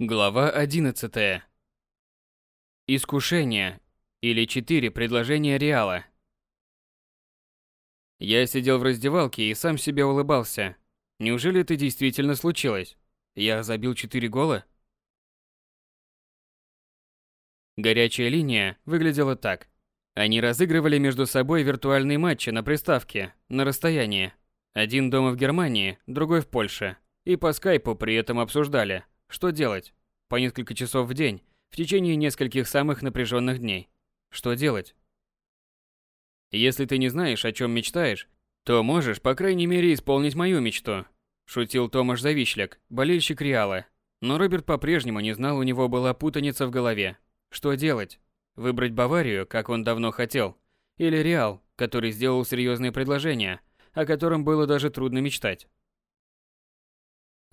Глава 11. Искушение или четыре предложения Реала. Я сидел в раздевалке и сам себе улыбался. Неужели это действительно случилось? Я забил четыре гола? Горячая линия выглядела так. Они разыгрывали между собой виртуальные матчи на приставке, на расстоянии. Один дома в Германии, другой в Польше. И по скайпу при этом обсуждали – что делать? По несколько часов в день, в течение нескольких самых напряженных дней. Что делать? Если ты не знаешь, о чем мечтаешь, то можешь, по крайней мере, исполнить мою мечту. Шутил Томаш Завишляк, болельщик Реала. Но Роберт по-прежнему не знал, у него была путаница в голове. Что делать? Выбрать Баварию, как он давно хотел? Или Реал, который сделал серьезные предложения, о котором было даже трудно мечтать?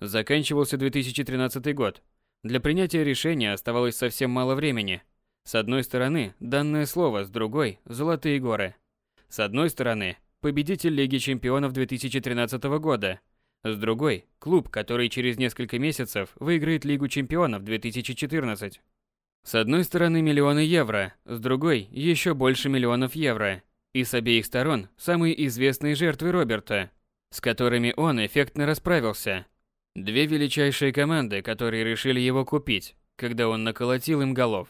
Заканчивался 2013 год. Для принятия решения оставалось совсем мало времени. С одной стороны, данное слово, с другой – золотые горы. С одной стороны, победитель Лиги чемпионов 2013 года. С другой – клуб, который через несколько месяцев выиграет Лигу чемпионов 2014. С одной стороны миллионы евро, с другой – еще больше миллионов евро. И с обеих сторон самые известные жертвы Роберта, с которыми он эффектно расправился – Две величайшие команды, которые решили его купить, когда он наколотил им голов.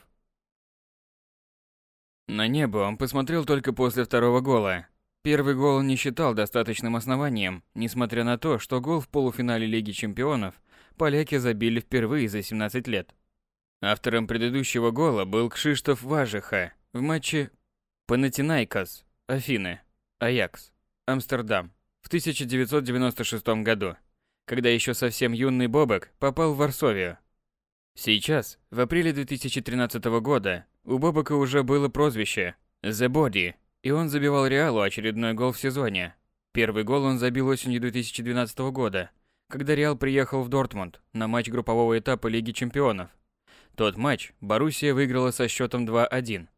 На небо он посмотрел только после второго гола. Первый гол не считал достаточным основанием, несмотря на то, что гол в полуфинале Лиги Чемпионов поляки забили впервые за 17 лет. Автором предыдущего гола был Кшиштоф Важиха в матче Панатинайкос, Афины, Аякс, Амстердам в 1996 году когда еще совсем юный Бобок попал в Варсовию. Сейчас, в апреле 2013 года, у Бобока уже было прозвище «The Body», и он забивал Реалу очередной гол в сезоне. Первый гол он забил осенью 2012 года, когда Реал приехал в Дортмунд на матч группового этапа Лиги Чемпионов. Тот матч Боруссия выиграла со счетом 2-1.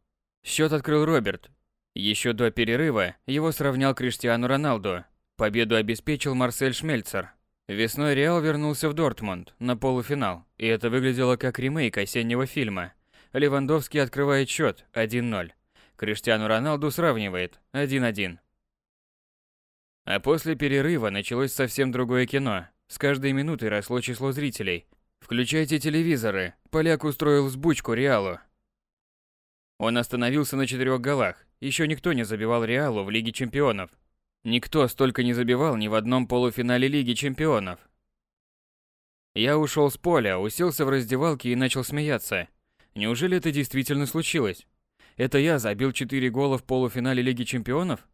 Счет открыл Роберт. Еще до перерыва его сравнял Криштиану Роналду. Победу обеспечил Марсель Шмельцер. Весной Реал вернулся в Дортмунд на полуфинал, и это выглядело как ремейк осеннего фильма. Левандовский открывает счет 1-0. Криштиану Роналду сравнивает 1-1. А после перерыва началось совсем другое кино. С каждой минутой росло число зрителей. Включайте телевизоры. Поляк устроил сбучку Реалу. Он остановился на четырех голах. Еще никто не забивал Реалу в Лиге чемпионов. Никто столько не забивал ни в одном полуфинале Лиги Чемпионов. Я ушел с поля, уселся в раздевалке и начал смеяться. Неужели это действительно случилось? Это я забил 4 гола в полуфинале Лиги Чемпионов?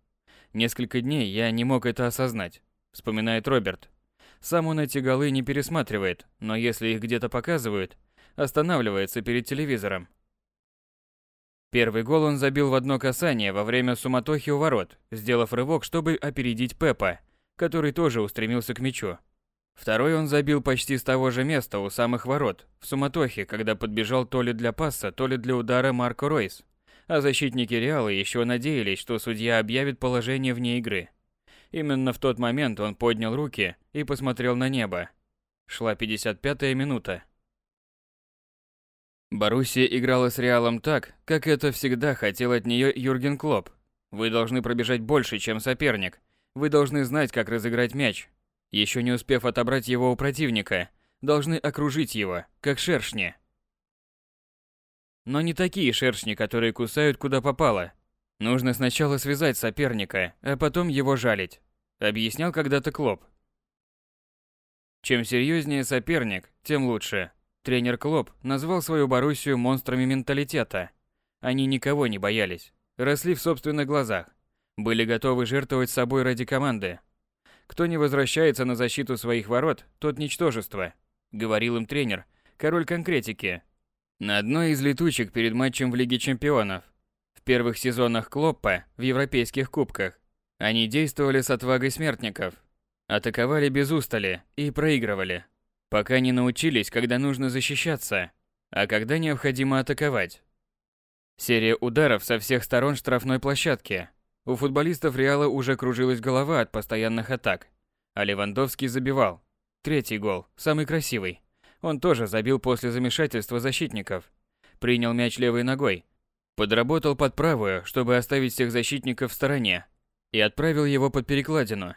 Несколько дней я не мог это осознать, вспоминает Роберт. Сам он эти голы не пересматривает, но если их где-то показывают, останавливается перед телевизором. Первый гол он забил в одно касание во время суматохи у ворот, сделав рывок, чтобы опередить Пепа, который тоже устремился к мячу. Второй он забил почти с того же места у самых ворот, в суматохе, когда подбежал то ли для пасса, то ли для удара Марко Ройс. А защитники Реала еще надеялись, что судья объявит положение вне игры. Именно в тот момент он поднял руки и посмотрел на небо. Шла 55-я минута. Боруссия играла с Реалом так, как это всегда хотел от нее Юрген Клоп. Вы должны пробежать больше, чем соперник. Вы должны знать, как разыграть мяч. Еще не успев отобрать его у противника, должны окружить его, как шершни. Но не такие шершни, которые кусают куда попало. Нужно сначала связать соперника, а потом его жалить, объяснял когда-то Клоп. Чем серьезнее соперник, тем лучше. Тренер Клоп назвал свою Боруссию монстрами менталитета. Они никого не боялись, росли в собственных глазах, были готовы жертвовать собой ради команды. Кто не возвращается на защиту своих ворот, тот ничтожество, говорил им тренер, король конкретики. На одной из летучек перед матчем в Лиге чемпионов, в первых сезонах Клоппа в европейских кубках, они действовали с отвагой смертников, атаковали без устали и проигрывали. Пока не научились, когда нужно защищаться, а когда необходимо атаковать. Серия ударов со всех сторон штрафной площадки. У футболистов Реала уже кружилась голова от постоянных атак. А Левандовский забивал. Третий гол, самый красивый. Он тоже забил после замешательства защитников. Принял мяч левой ногой. Подработал под правую, чтобы оставить всех защитников в стороне. И отправил его под перекладину.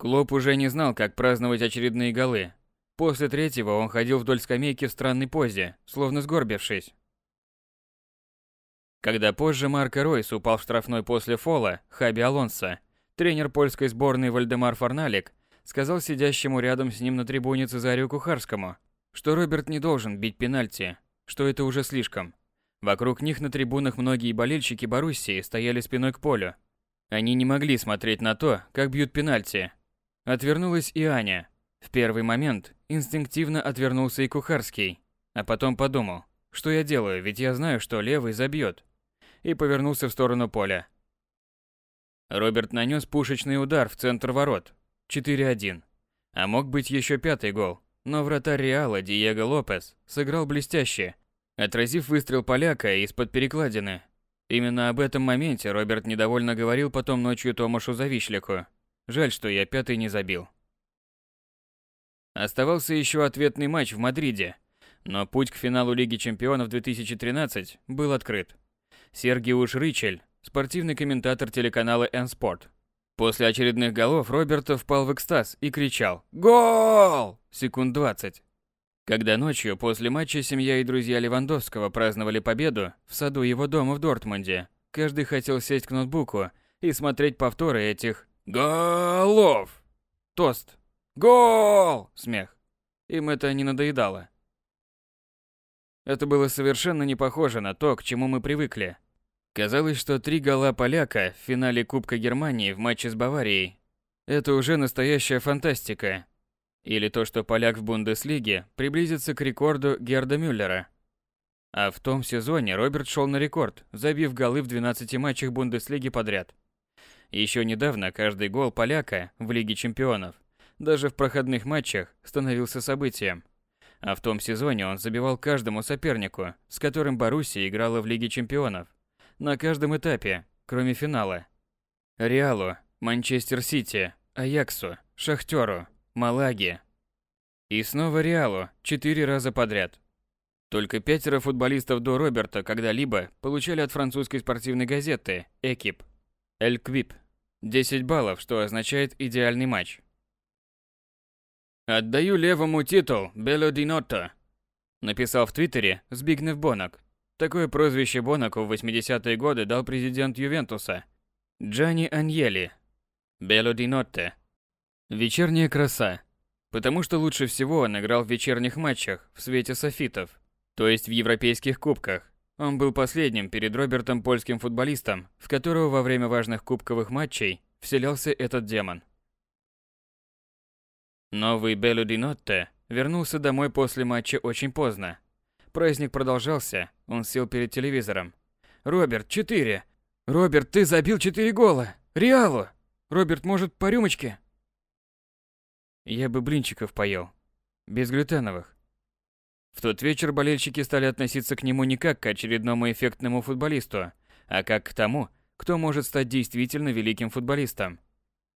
Клоп уже не знал, как праздновать очередные голы. После третьего он ходил вдоль скамейки в странной позе, словно сгорбившись. Когда позже Марко Ройс упал в штрафной после фола Хаби Алонсо, тренер польской сборной Вальдемар Фарналик сказал сидящему рядом с ним на трибуне Цезарию Кухарскому, что Роберт не должен бить пенальти, что это уже слишком. Вокруг них на трибунах многие болельщики Боруссии стояли спиной к полю. Они не могли смотреть на то, как бьют пенальти. Отвернулась и Аня. В первый момент инстинктивно отвернулся и Кухарский, а потом подумал, что я делаю, ведь я знаю, что левый забьет и повернулся в сторону поля. Роберт нанес пушечный удар в центр ворот. 4-1. А мог быть еще пятый гол, но вратарь Реала Диего Лопес сыграл блестяще, отразив выстрел поляка из-под перекладины. Именно об этом моменте Роберт недовольно говорил потом ночью Томашу Завишлику. Жаль, что я пятый не забил. Оставался еще ответный матч в Мадриде, но путь к финалу Лиги Чемпионов 2013 был открыт. Сергиуш Ричель, спортивный комментатор телеканала N-Sport. После очередных голов Роберта впал в экстаз и кричал «Гол!» секунд 20. Когда ночью после матча семья и друзья Левандовского праздновали победу в саду его дома в Дортмунде, каждый хотел сесть к ноутбуку и смотреть повторы этих «голов». Тост. «Гол!» Смех. Им это не надоедало. Это было совершенно не похоже на то, к чему мы привыкли. Казалось, что три гола поляка в финале Кубка Германии в матче с Баварией – это уже настоящая фантастика. Или то, что поляк в Бундеслиге приблизится к рекорду Герда Мюллера. А в том сезоне Роберт шел на рекорд, забив голы в 12 матчах Бундеслиги подряд. Еще недавно каждый гол поляка в Лиге чемпионов, даже в проходных матчах, становился событием. А в том сезоне он забивал каждому сопернику, с которым Боруссия играла в Лиге чемпионов. На каждом этапе, кроме финала. Реалу, Манчестер Сити, Аяксу, Шахтеру, Малаге. И снова Реалу, четыре раза подряд. Только пятеро футболистов до Роберта когда-либо получали от французской спортивной газеты «Экип» «Эль Квип» 10 баллов, что означает идеальный матч. «Отдаю левому титул Бело Динотто», написал в Твиттере Збигнев Бонок. Такое прозвище Бонаку в 80-е годы дал президент Ювентуса Джани Аньели. Бело Динотте. Вечерняя краса. Потому что лучше всего он играл в вечерних матчах в свете софитов, то есть в европейских кубках. Он был последним перед Робертом польским футболистом, в которого во время важных кубковых матчей вселялся этот демон. Новый Белло Ди Нотте вернулся домой после матча очень поздно. Праздник продолжался, он сел перед телевизором. «Роберт, четыре! Роберт, ты забил четыре гола! Реалу! Роберт, может, по рюмочке?» Я бы блинчиков поел. Безглютеновых. В тот вечер болельщики стали относиться к нему не как к очередному эффектному футболисту, а как к тому, кто может стать действительно великим футболистом.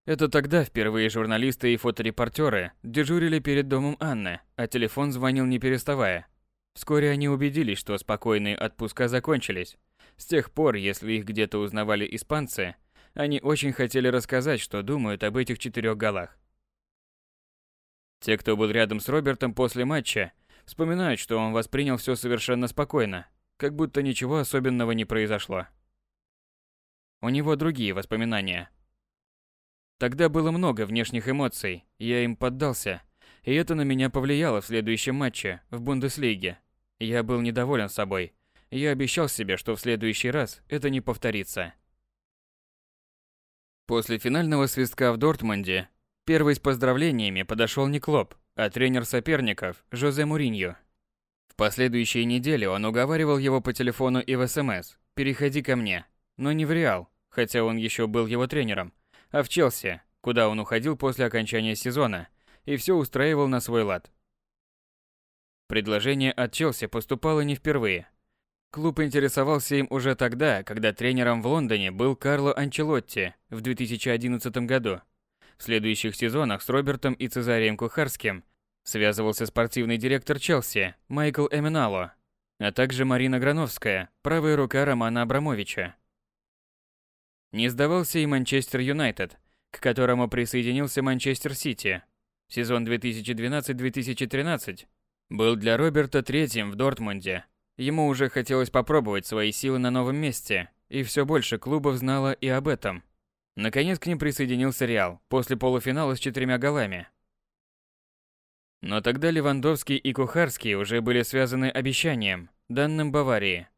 Это тогда впервые журналисты и фоторепортеры дежурили перед домом Анны, а телефон звонил не переставая. Вскоре они убедились, что спокойные отпуска закончились. С тех пор, если их где-то узнавали испанцы, они очень хотели рассказать, что думают об этих четырех голах. Те, кто был рядом с Робертом после матча, вспоминают, что он воспринял все совершенно спокойно, как будто ничего особенного не произошло. У него другие воспоминания – Тогда было много внешних эмоций, я им поддался, и это на меня повлияло в следующем матче в Бундеслиге. Я был недоволен собой. Я обещал себе, что в следующий раз это не повторится. После финального свистка в Дортмунде первый с поздравлениями подошел не Клоп, а тренер соперников Жозе Муриньо. В последующие недели он уговаривал его по телефону и в СМС «Переходи ко мне», но не в Реал, хотя он еще был его тренером – а в Челси, куда он уходил после окончания сезона и все устраивал на свой лад. Предложение от Челси поступало не впервые. Клуб интересовался им уже тогда, когда тренером в Лондоне был Карло Анчелотти в 2011 году. В следующих сезонах с Робертом и Цезарием Кухарским Связывался спортивный директор Челси Майкл Эминало, а также Марина Грановская, правая рука Романа Абрамовича. Не сдавался и Манчестер Юнайтед, к которому присоединился Манчестер Сити. Сезон 2012-2013 был для Роберта третьим в Дортмунде. Ему уже хотелось попробовать свои силы на новом месте, и все больше клубов знало и об этом. Наконец к ним присоединился Реал после полуфинала с четырьмя голами. Но тогда Левандовский и Кухарский уже были связаны обещанием, данным Баварии.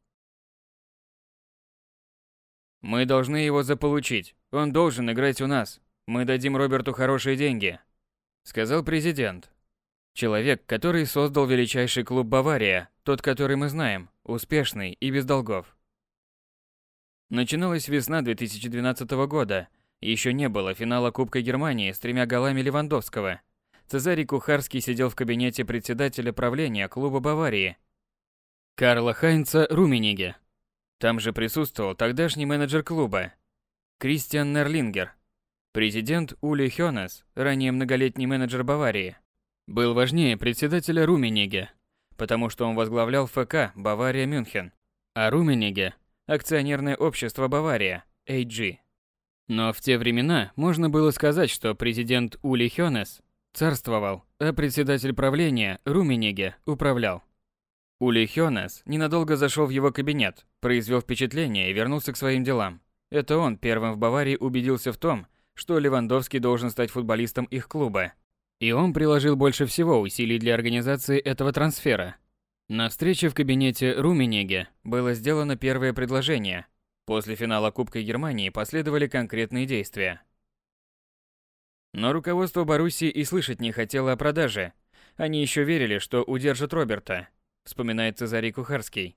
«Мы должны его заполучить. Он должен играть у нас. Мы дадим Роберту хорошие деньги», — сказал президент. Человек, который создал величайший клуб Бавария, тот, который мы знаем, успешный и без долгов. Начиналась весна 2012 года. Еще не было финала Кубка Германии с тремя голами Левандовского. Цезарий Кухарский сидел в кабинете председателя правления клуба Баварии Карла Хайнца Румениге. Там же присутствовал тогдашний менеджер клуба Кристиан Нерлингер, президент Ули Хёнес, ранее многолетний менеджер Баварии. Был важнее председателя Румениге, потому что он возглавлял ФК Бавария Мюнхен, а Румениге акционерное общество Бавария, AG. Но в те времена можно было сказать, что президент Ули Хёнес царствовал, а председатель правления Румениге управлял. Ули Хёнес ненадолго зашел в его кабинет, произвел впечатление и вернулся к своим делам. Это он первым в Баварии убедился в том, что Левандовский должен стать футболистом их клуба. И он приложил больше всего усилий для организации этого трансфера. На встрече в кабинете Руменеге было сделано первое предложение. После финала Кубка Германии последовали конкретные действия. Но руководство Боруссии и слышать не хотело о продаже. Они еще верили, что удержат Роберта, вспоминает Цезарий Кухарский.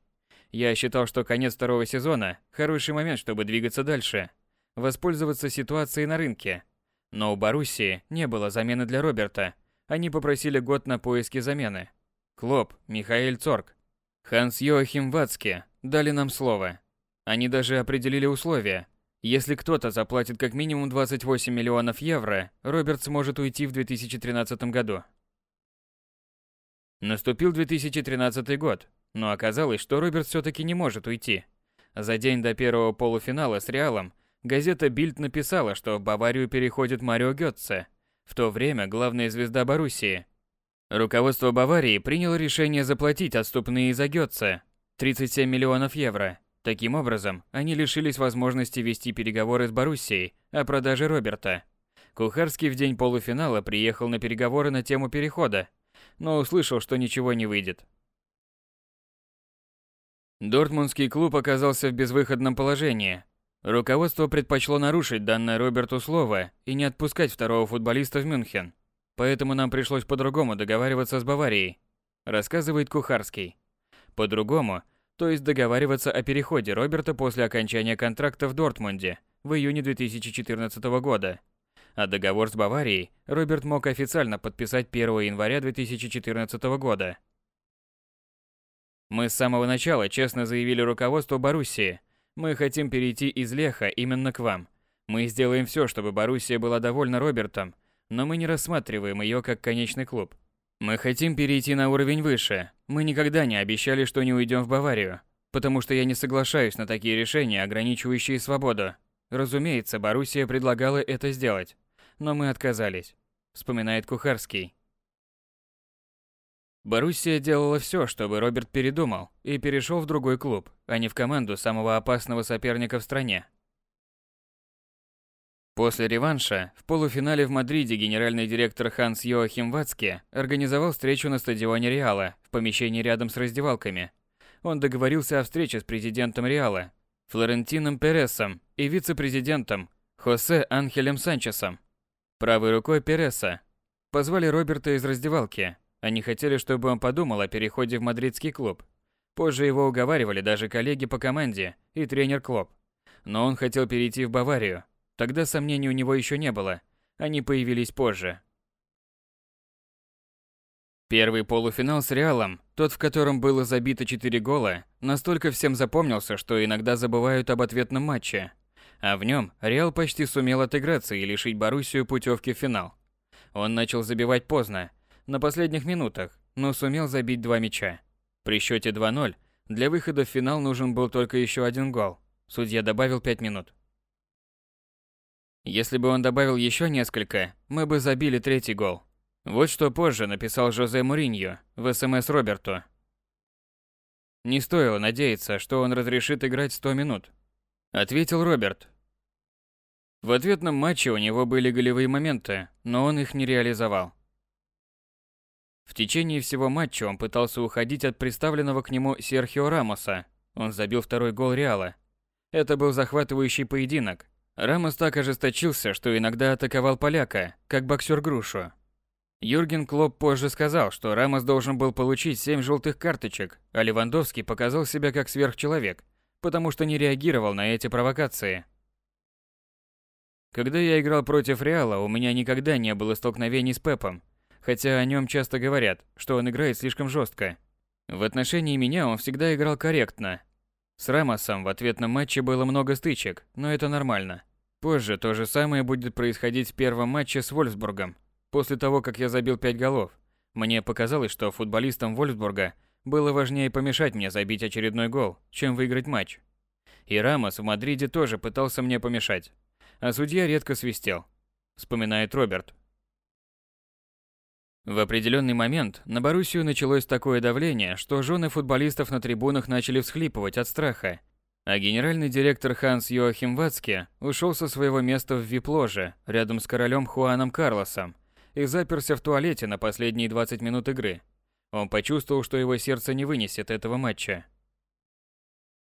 Я считал, что конец второго сезона – хороший момент, чтобы двигаться дальше, воспользоваться ситуацией на рынке. Но у Боруссии не было замены для Роберта. Они попросили год на поиски замены. Клоп, Михаил Цорг, Ханс Йоахим Вацке дали нам слово. Они даже определили условия. Если кто-то заплатит как минимум 28 миллионов евро, Роберт сможет уйти в 2013 году. Наступил 2013 год, но оказалось, что Роберт все-таки не может уйти. За день до первого полуфинала с Реалом газета Бильд написала, что в Баварию переходит Марио Гетце, в то время главная звезда Боруссии, Руководство Баварии приняло решение заплатить отступные за Гетце 37 миллионов евро. Таким образом, они лишились возможности вести переговоры с Боруссией о продаже Роберта. Кухарский в день полуфинала приехал на переговоры на тему перехода, но услышал, что ничего не выйдет. Дортмундский клуб оказался в безвыходном положении. Руководство предпочло нарушить данное Роберту слово и не отпускать второго футболиста в Мюнхен. Поэтому нам пришлось по-другому договариваться с Баварией, рассказывает Кухарский. По-другому, то есть договариваться о переходе Роберта после окончания контракта в Дортмунде в июне 2014 года. А договор с Баварией Роберт мог официально подписать 1 января 2014 года. Мы с самого начала честно заявили руководству Боруссии, мы хотим перейти из Леха именно к вам. Мы сделаем все, чтобы Боруссия была довольна Робертом, но мы не рассматриваем ее как конечный клуб. Мы хотим перейти на уровень выше. Мы никогда не обещали, что не уйдем в Баварию, потому что я не соглашаюсь на такие решения, ограничивающие свободу. Разумеется, Боруссия предлагала это сделать, но мы отказались, вспоминает Кухарский. Боруссия делала все, чтобы Роберт передумал и перешел в другой клуб, а не в команду самого опасного соперника в стране. После реванша в полуфинале в Мадриде генеральный директор Ханс Йоахим Вацке организовал встречу на стадионе Реала в помещении рядом с раздевалками. Он договорился о встрече с президентом Реала Флорентином Пересом и вице-президентом Хосе Анхелем Санчесом. Правой рукой Переса позвали Роберта из раздевалки. Они хотели, чтобы он подумал о переходе в мадридский клуб. Позже его уговаривали даже коллеги по команде и тренер Клоп. Но он хотел перейти в Баварию, Тогда сомнений у него еще не было. Они появились позже. Первый полуфинал с Реалом, тот, в котором было забито 4 гола, настолько всем запомнился, что иногда забывают об ответном матче. А в нем Реал почти сумел отыграться и лишить Боруссию путевки в финал. Он начал забивать поздно, на последних минутах, но сумел забить два мяча. При счете 2-0 для выхода в финал нужен был только еще один гол. Судья добавил 5 минут. Если бы он добавил еще несколько, мы бы забили третий гол. Вот что позже написал Жозе Муриньо в СМС Роберту. Не стоило надеяться, что он разрешит играть 100 минут, ответил Роберт. В ответном матче у него были голевые моменты, но он их не реализовал. В течение всего матча он пытался уходить от представленного к нему Серхио Рамоса. Он забил второй гол Реала. Это был захватывающий поединок. Рамос так ожесточился, что иногда атаковал поляка, как боксер грушу. Юрген Клоп позже сказал, что Рамос должен был получить 7 желтых карточек, а Левандовский показал себя как сверхчеловек, потому что не реагировал на эти провокации. Когда я играл против Реала, у меня никогда не было столкновений с Пепом, хотя о нем часто говорят, что он играет слишком жестко. В отношении меня он всегда играл корректно. С Рамосом в ответном матче было много стычек, но это нормально. Позже то же самое будет происходить в первом матче с Вольфсбургом. После того, как я забил 5 голов, мне показалось, что футболистам Вольфсбурга было важнее помешать мне забить очередной гол, чем выиграть матч. И Рамос в Мадриде тоже пытался мне помешать. А судья редко свистел. Вспоминает Роберт. В определенный момент на Боруссию началось такое давление, что жены футболистов на трибунах начали всхлипывать от страха. А генеральный директор Ханс Йоахим Вацке ушел со своего места в вип-ложе рядом с королем Хуаном Карлосом и заперся в туалете на последние 20 минут игры. Он почувствовал, что его сердце не вынесет этого матча.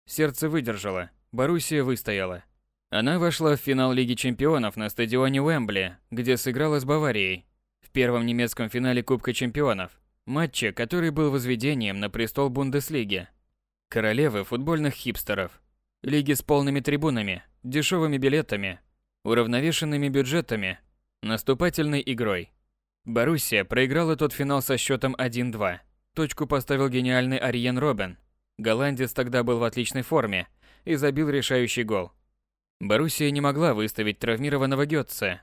Сердце выдержало, Боруссия выстояла. Она вошла в финал Лиги Чемпионов на стадионе Уэмбли, где сыграла с Баварией в первом немецком финале Кубка Чемпионов, матче, который был возведением на престол Бундеслиги. Королевы футбольных хипстеров. Лиги с полными трибунами, дешевыми билетами, уравновешенными бюджетами, наступательной игрой. Боруссия проиграла тот финал со счетом 1-2. Точку поставил гениальный Ариен Робен. Голландец тогда был в отличной форме и забил решающий гол. Боруссия не могла выставить травмированного Гетце,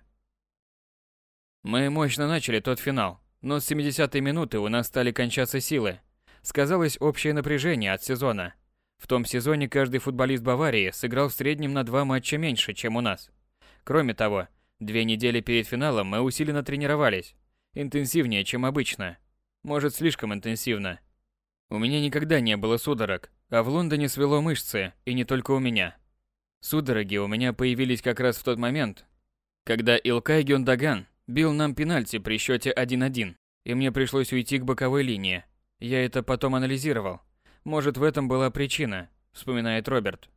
мы мощно начали тот финал, но с 70-й минуты у нас стали кончаться силы. Сказалось общее напряжение от сезона. В том сезоне каждый футболист Баварии сыграл в среднем на два матча меньше, чем у нас. Кроме того, две недели перед финалом мы усиленно тренировались. Интенсивнее, чем обычно. Может, слишком интенсивно. У меня никогда не было судорог, а в Лондоне свело мышцы, и не только у меня. Судороги у меня появились как раз в тот момент, когда Илкай Гюндаган Бил нам пенальти при счете 1-1, и мне пришлось уйти к боковой линии. Я это потом анализировал. Может, в этом была причина, вспоминает Роберт.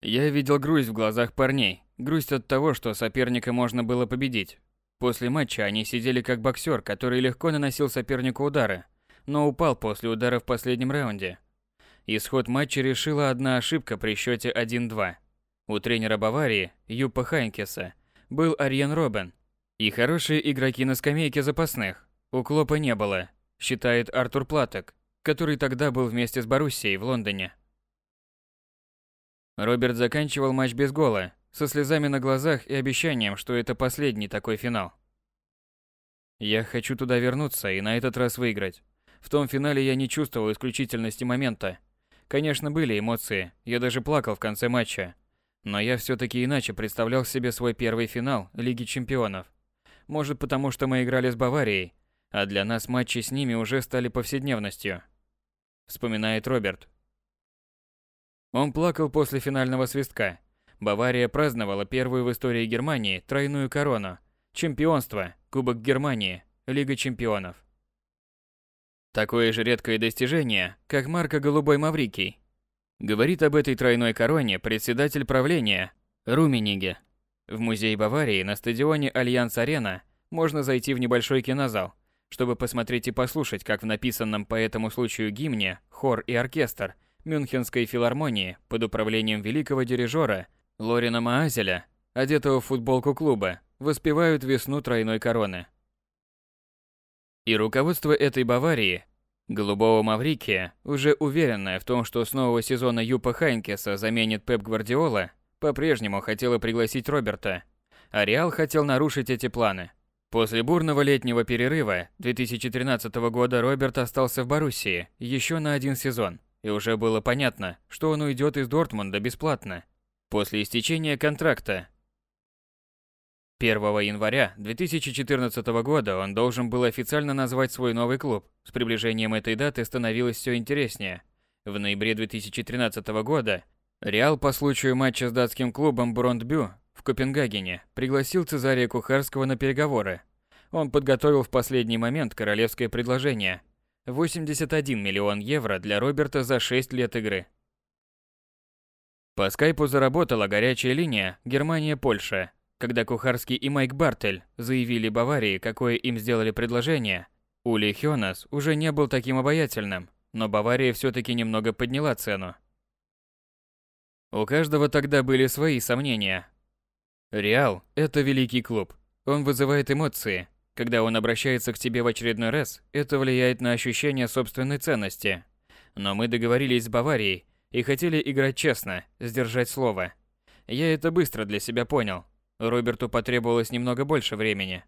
Я видел грусть в глазах парней, грусть от того, что соперника можно было победить. После матча они сидели как боксер, который легко наносил сопернику удары, но упал после удара в последнем раунде. Исход матча решила одна ошибка при счете 1-2. У тренера Баварии, Юпа Хайнкеса, был Ариен Робен, и хорошие игроки на скамейке запасных. У Клопа не было, считает Артур Платок, который тогда был вместе с Боруссией в Лондоне. Роберт заканчивал матч без гола, со слезами на глазах и обещанием, что это последний такой финал. Я хочу туда вернуться и на этот раз выиграть. В том финале я не чувствовал исключительности момента. Конечно, были эмоции, я даже плакал в конце матча. Но я все таки иначе представлял себе свой первый финал Лиги Чемпионов. Может, потому что мы играли с Баварией, а для нас матчи с ними уже стали повседневностью. Вспоминает Роберт. Он плакал после финального свистка. Бавария праздновала первую в истории Германии тройную корону. Чемпионство, Кубок Германии, Лига чемпионов. Такое же редкое достижение, как марка «Голубой Маврикий». Говорит об этой тройной короне председатель правления Румениге. В музее Баварии на стадионе Альянц-Арена можно зайти в небольшой кинозал, чтобы посмотреть и послушать, как в написанном по этому случаю гимне хор и оркестр Мюнхенской филармонии под управлением великого дирижера Лорина Маазеля, одетого в футболку клуба, воспевают весну тройной короны. И руководство этой Баварии, голубого Маврикия, уже уверенное в том, что с нового сезона Юпа Хайнкеса заменит Пеп Гвардиола, по-прежнему хотела пригласить Роберта, а Реал хотел нарушить эти планы. После бурного летнего перерыва 2013 года Роберт остался в Боруссии еще на один сезон, и уже было понятно, что он уйдет из Дортмунда бесплатно. После истечения контракта 1 января 2014 года он должен был официально назвать свой новый клуб. С приближением этой даты становилось все интереснее. В ноябре 2013 года Реал по случаю матча с датским клубом Брондбю в Копенгагене пригласил Цезария Кухарского на переговоры. Он подготовил в последний момент королевское предложение – 81 миллион евро для Роберта за 6 лет игры. По скайпу заработала горячая линия Германия-Польша. Когда Кухарский и Майк Бартель заявили Баварии, какое им сделали предложение, Ули Хёнас уже не был таким обаятельным, но Бавария все-таки немного подняла цену. У каждого тогда были свои сомнения, Реал – это великий клуб. Он вызывает эмоции. Когда он обращается к тебе в очередной раз, это влияет на ощущение собственной ценности. Но мы договорились с Баварией и хотели играть честно, сдержать слово. Я это быстро для себя понял. Роберту потребовалось немного больше времени.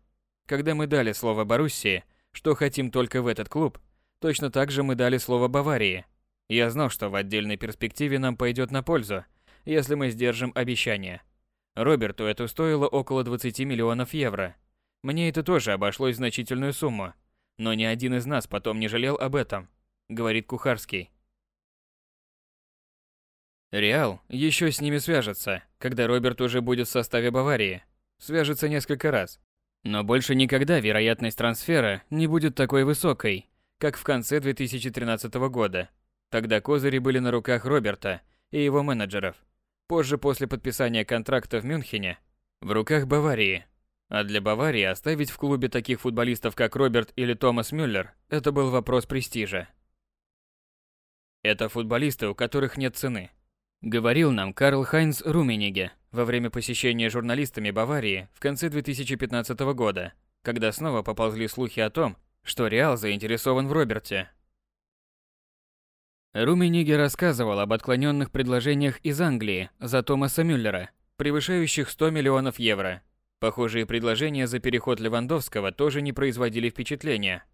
Когда мы дали слово Боруссии, что хотим только в этот клуб, точно так же мы дали слово Баварии. Я знал, что в отдельной перспективе нам пойдет на пользу, если мы сдержим обещание – Роберту это стоило около 20 миллионов евро. Мне это тоже обошлось значительную сумму. Но ни один из нас потом не жалел об этом, говорит Кухарский. Реал еще с ними свяжется, когда Роберт уже будет в составе Баварии. Свяжется несколько раз. Но больше никогда вероятность трансфера не будет такой высокой, как в конце 2013 года. Тогда козыри были на руках Роберта и его менеджеров – Позже, после подписания контракта в Мюнхене, в руках Баварии. А для Баварии оставить в клубе таких футболистов, как Роберт или Томас Мюллер, это был вопрос престижа. Это футболисты, у которых нет цены. Говорил нам Карл Хайнц Румениге во время посещения журналистами Баварии в конце 2015 года, когда снова поползли слухи о том, что Реал заинтересован в Роберте. Румениге рассказывал об отклоненных предложениях из Англии за Томаса Мюллера, превышающих 100 миллионов евро. Похожие предложения за переход Левандовского тоже не производили впечатления.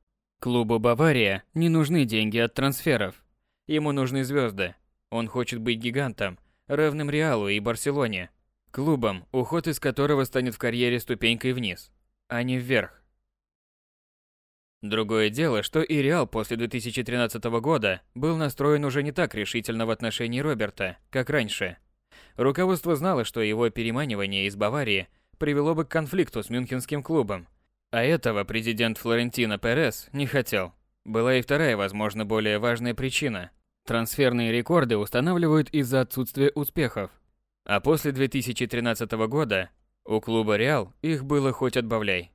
Клубу Бавария не нужны деньги от трансферов. Ему нужны звезды. Он хочет быть гигантом, равным Реалу и Барселоне. Клубом, уход из которого станет в карьере ступенькой вниз, а не вверх. Другое дело, что и Реал после 2013 года был настроен уже не так решительно в отношении Роберта, как раньше. Руководство знало, что его переманивание из Баварии привело бы к конфликту с мюнхенским клубом. А этого президент Флорентино Перес не хотел. Была и вторая, возможно, более важная причина. Трансферные рекорды устанавливают из-за отсутствия успехов. А после 2013 года у клуба Реал их было хоть отбавляй.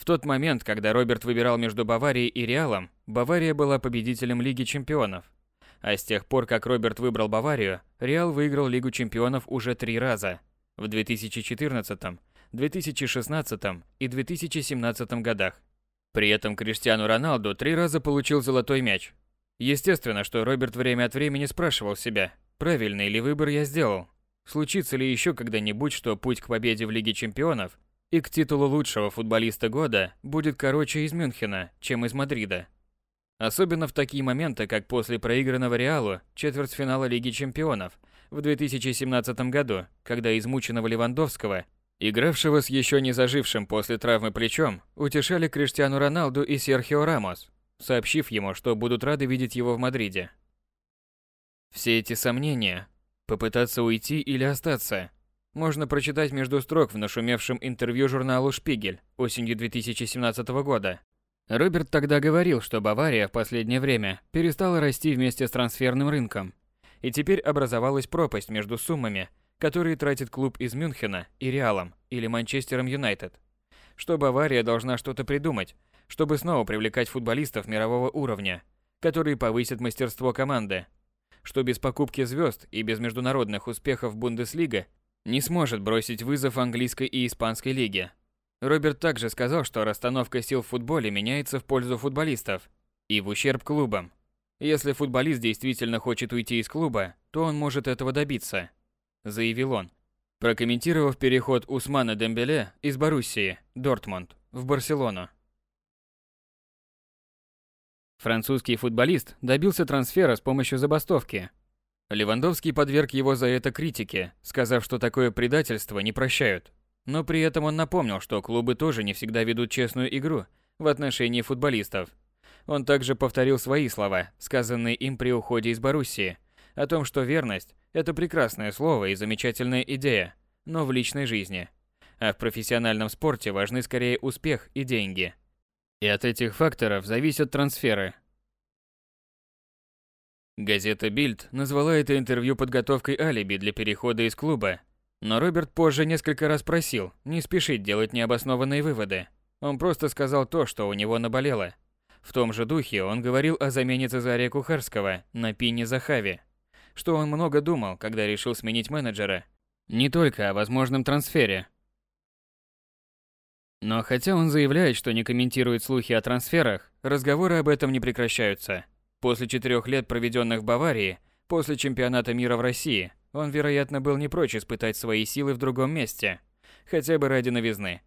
В тот момент, когда Роберт выбирал между Баварией и Реалом, Бавария была победителем Лиги Чемпионов. А с тех пор, как Роберт выбрал Баварию, Реал выиграл Лигу Чемпионов уже три раза. В 2014, 2016 и 2017 годах. При этом Криштиану Роналду три раза получил золотой мяч. Естественно, что Роберт время от времени спрашивал себя, правильный ли выбор я сделал. Случится ли еще когда-нибудь, что путь к победе в Лиге Чемпионов и к титулу лучшего футболиста года будет короче из Мюнхена, чем из Мадрида. Особенно в такие моменты, как после проигранного Реалу четвертьфинала Лиги Чемпионов в 2017 году, когда измученного Левандовского, игравшего с еще не зажившим после травмы плечом, утешали Криштиану Роналду и Серхио Рамос, сообщив ему, что будут рады видеть его в Мадриде. Все эти сомнения, попытаться уйти или остаться, можно прочитать между строк в нашумевшем интервью журналу «Шпигель» осенью 2017 года. Роберт тогда говорил, что Бавария в последнее время перестала расти вместе с трансферным рынком. И теперь образовалась пропасть между суммами, которые тратит клуб из Мюнхена и Реалом или Манчестером Юнайтед. Что Бавария должна что-то придумать, чтобы снова привлекать футболистов мирового уровня, которые повысят мастерство команды. Что без покупки звезд и без международных успехов Бундеслига не сможет бросить вызов английской и испанской лиге. Роберт также сказал, что расстановка сил в футболе меняется в пользу футболистов и в ущерб клубам. Если футболист действительно хочет уйти из клуба, то он может этого добиться, заявил он. прокомментировав переход Усмана Дембеле из Боруссии, Дортмунд, в Барселону. Французский футболист добился трансфера с помощью забастовки. Левандовский подверг его за это критике, сказав, что такое предательство не прощают. Но при этом он напомнил, что клубы тоже не всегда ведут честную игру в отношении футболистов. Он также повторил свои слова, сказанные им при уходе из Боруссии, о том, что верность – это прекрасное слово и замечательная идея, но в личной жизни. А в профессиональном спорте важны скорее успех и деньги. И от этих факторов зависят трансферы. Газета Бильд назвала это интервью подготовкой алиби для перехода из клуба но Роберт позже несколько раз просил не спешить делать необоснованные выводы. Он просто сказал то, что у него наболело. В том же духе он говорил о замене Цезария Кухарского на Пине Захави, что он много думал, когда решил сменить менеджера. Не только о возможном трансфере. Но хотя он заявляет, что не комментирует слухи о трансферах, разговоры об этом не прекращаются. После четырех лет, проведенных в Баварии, после чемпионата мира в России, он, вероятно, был не прочь испытать свои силы в другом месте, хотя бы ради новизны.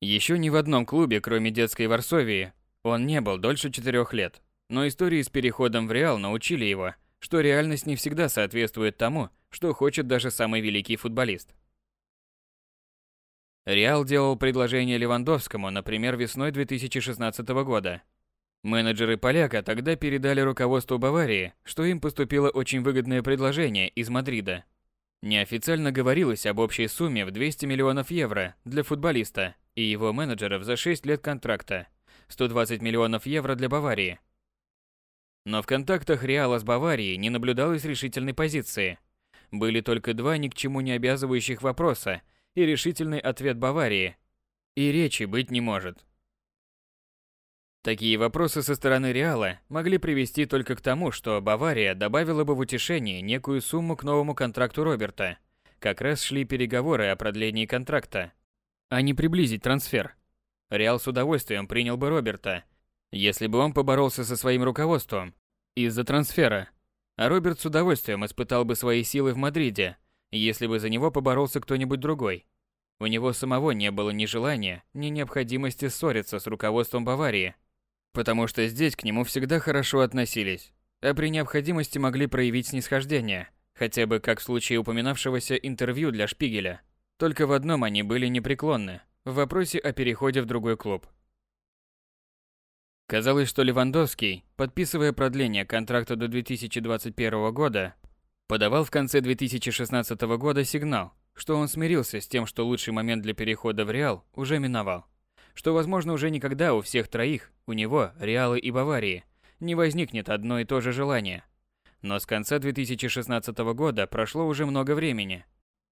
Еще ни в одном клубе, кроме детской Варсовии, он не был дольше четырех лет. Но истории с переходом в Реал научили его, что реальность не всегда соответствует тому, что хочет даже самый великий футболист. Реал делал предложение Левандовскому, например, весной 2016 года. Менеджеры поляка тогда передали руководству Баварии, что им поступило очень выгодное предложение из Мадрида. Неофициально говорилось об общей сумме в 200 миллионов евро для футболиста и его менеджеров за 6 лет контракта, 120 миллионов евро для Баварии. Но в контактах Реала с Баварией не наблюдалось решительной позиции. Были только два ни к чему не обязывающих вопроса и решительный ответ Баварии. И речи быть не может. Такие вопросы со стороны Реала могли привести только к тому, что Бавария добавила бы в утешение некую сумму к новому контракту Роберта. Как раз шли переговоры о продлении контракта, а не приблизить трансфер. Реал с удовольствием принял бы Роберта, если бы он поборолся со своим руководством из-за трансфера. А Роберт с удовольствием испытал бы свои силы в Мадриде, если бы за него поборолся кто-нибудь другой. У него самого не было ни желания, ни необходимости ссориться с руководством Баварии потому что здесь к нему всегда хорошо относились, а при необходимости могли проявить снисхождение, хотя бы как в случае упоминавшегося интервью для Шпигеля. Только в одном они были непреклонны – в вопросе о переходе в другой клуб. Казалось, что Левандовский, подписывая продление контракта до 2021 года, подавал в конце 2016 года сигнал, что он смирился с тем, что лучший момент для перехода в Реал уже миновал что, возможно, уже никогда у всех троих, у него, Реала и Баварии, не возникнет одно и то же желание. Но с конца 2016 года прошло уже много времени.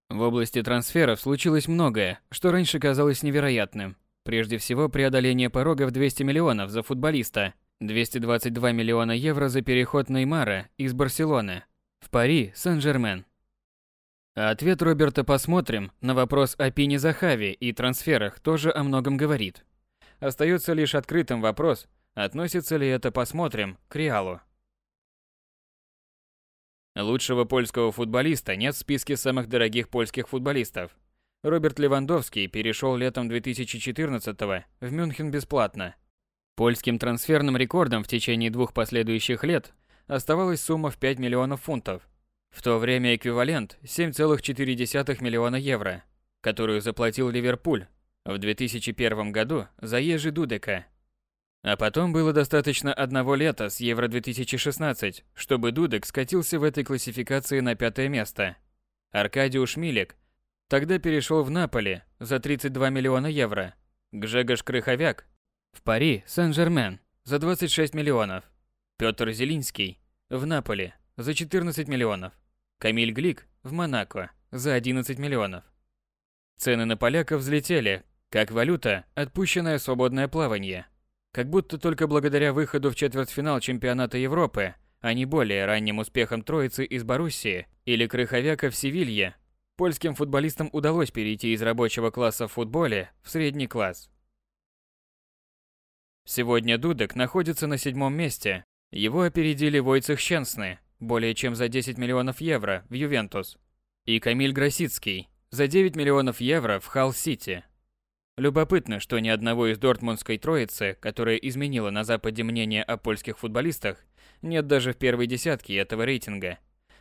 В области трансферов случилось многое, что раньше казалось невероятным. Прежде всего, преодоление порога в 200 миллионов за футболиста, 222 миллиона евро за переход Неймара из Барселоны в Пари Сен-Жермен. А ответ Роберта «посмотрим» на вопрос о Пине Захави и трансферах тоже о многом говорит. Остается лишь открытым вопрос, относится ли это «посмотрим» к Реалу. Лучшего польского футболиста нет в списке самых дорогих польских футболистов. Роберт Левандовский перешел летом 2014 в Мюнхен бесплатно. Польским трансферным рекордом в течение двух последующих лет оставалась сумма в 5 миллионов фунтов – в то время эквивалент 7,4 миллиона евро, которую заплатил Ливерпуль в 2001 году за Ежи Дудека. А потом было достаточно одного лета с Евро-2016, чтобы Дудек скатился в этой классификации на пятое место. Аркадиуш Милик тогда перешел в Наполе за 32 миллиона евро, Гжегош Крыховяк в Пари Сен-Жермен за 26 миллионов, Петр Зелинский в Наполе за 14 миллионов. Камиль Глик в Монако за 11 миллионов. Цены на поляков взлетели, как валюта, отпущенная в свободное плавание. Как будто только благодаря выходу в четвертьфинал чемпионата Европы, а не более ранним успехам троицы из Боруссии или Крыховяка в Севилье, польским футболистам удалось перейти из рабочего класса в футболе в средний класс. Сегодня Дудек находится на седьмом месте. Его опередили Войцех Щенсны более чем за 10 миллионов евро в Ювентус, и Камиль Гросицкий, за 9 миллионов евро в Халл-Сити. Любопытно, что ни одного из дортмундской троицы, которая изменила на Западе мнение о польских футболистах, нет даже в первой десятке этого рейтинга.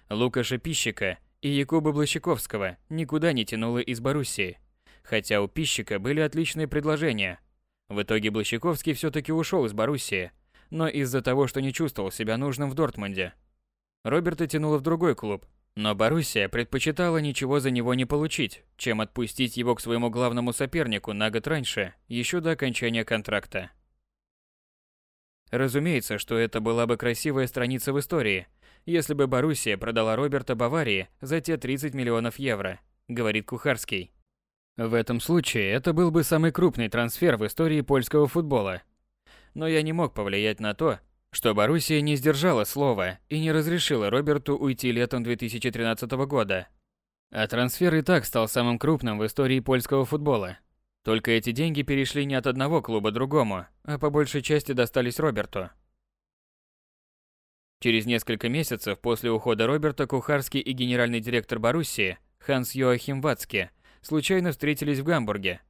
Лукаша Пищика и Якуба Блащиковского никуда не тянуло из Боруссии, хотя у Пищика были отличные предложения. В итоге Блащиковский все-таки ушел из Боруссии, но из-за того, что не чувствовал себя нужным в Дортмунде. Роберта тянуло в другой клуб, но Боруссия предпочитала ничего за него не получить, чем отпустить его к своему главному сопернику на год раньше, еще до окончания контракта. Разумеется, что это была бы красивая страница в истории, если бы Боруссия продала Роберта Баварии за те 30 миллионов евро, говорит Кухарский. В этом случае это был бы самый крупный трансфер в истории польского футбола. Но я не мог повлиять на то, что Боруссия не сдержала слова и не разрешила Роберту уйти летом 2013 года. А трансфер и так стал самым крупным в истории польского футбола. Только эти деньги перешли не от одного клуба другому, а по большей части достались Роберту. Через несколько месяцев после ухода Роберта Кухарский и генеральный директор Боруссии Ханс Йоахим Вацке случайно встретились в Гамбурге.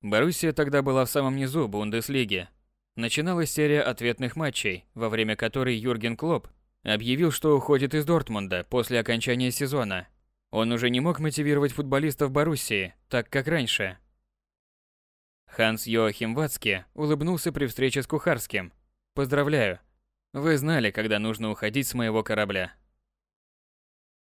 Боруссия тогда была в самом низу Бундеслиги, Начиналась серия ответных матчей, во время которой Юрген Клоп объявил, что уходит из Дортмунда после окончания сезона. Он уже не мог мотивировать футболистов Боруссии, так как раньше. Ханс Йоахим Вацке улыбнулся при встрече с Кухарским. «Поздравляю. Вы знали, когда нужно уходить с моего корабля».